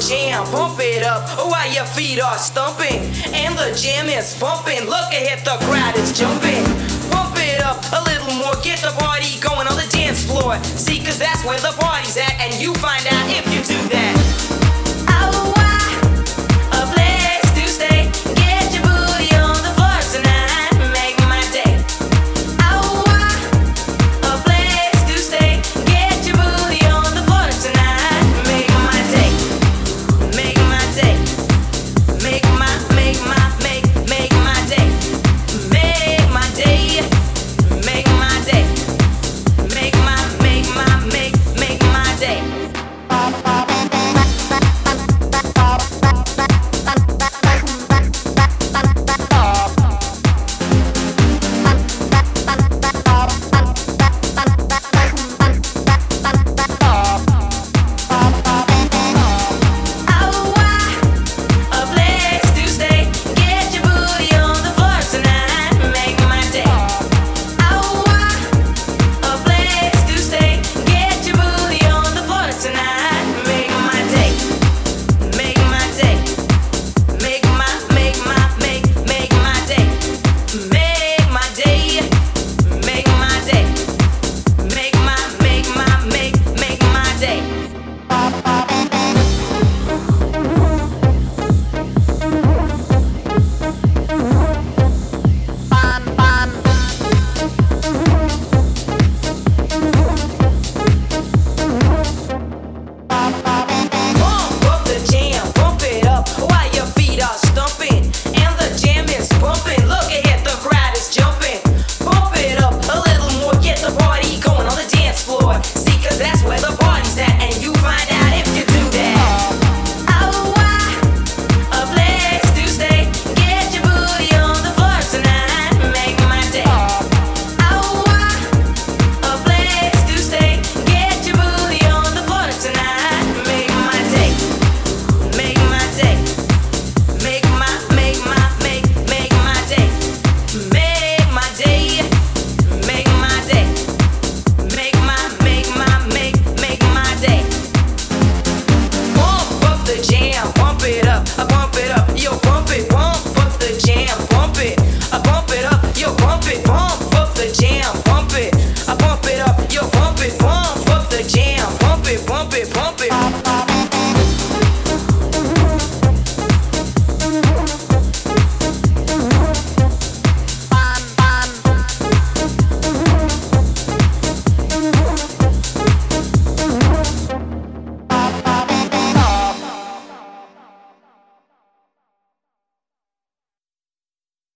jam, bump it up while your feet are stumping. And the jam is bumping. Look ahead, the crowd is jumping. Bump it up a little more, get the party going on the dance floor. See, cause that's where the party's at, and you find bump it, bump up the jam.